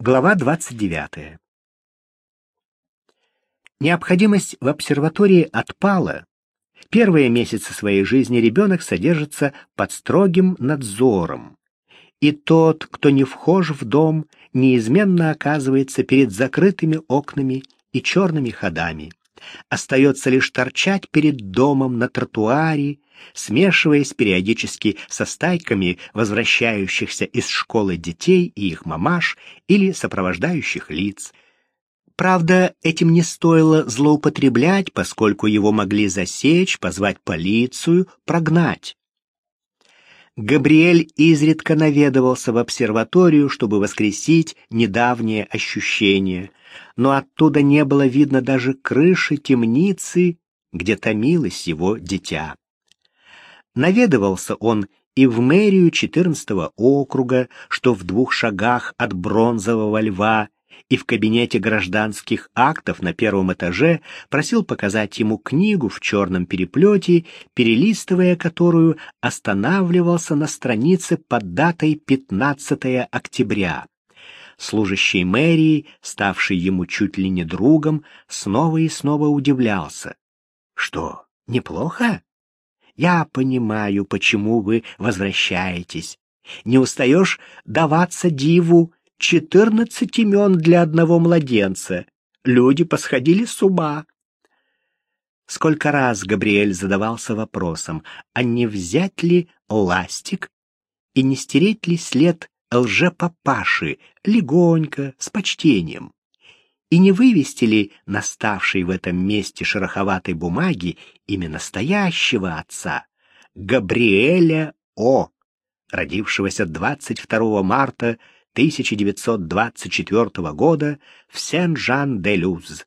Глава 29. Необходимость в обсерватории отпала. Первые месяцы своей жизни ребенок содержится под строгим надзором. И тот, кто не вхож в дом, неизменно оказывается перед закрытыми окнами и черными ходами. Остается лишь торчать перед домом на тротуаре, смешиваясь периодически со стайками возвращающихся из школы детей и их мамаш или сопровождающих лиц. Правда, этим не стоило злоупотреблять, поскольку его могли засечь, позвать полицию, прогнать. Габриэль изредка наведывался в обсерваторию, чтобы воскресить недавние ощущения, но оттуда не было видно даже крыши темницы, где томилось его дитя. Наведывался он и в мэрию 14 округа, что в двух шагах от бронзового льва, и в кабинете гражданских актов на первом этаже просил показать ему книгу в черном переплете, перелистывая которую останавливался на странице под датой 15 октября. Служащий мэрии, ставший ему чуть ли не другом, снова и снова удивлялся. «Что, неплохо?» Я понимаю, почему вы возвращаетесь. Не устаешь даваться диву четырнадцать имен для одного младенца. Люди посходили с ума. Сколько раз Габриэль задавался вопросом, а не взять ли ластик и не стереть ли след лже-папаши легонько, с почтением? И не вывести ли наставшей в этом месте шероховатой бумаги имя настоящего отца, Габриэля О., родившегося 22 марта 1924 года в Сен-Жан-де-Люз?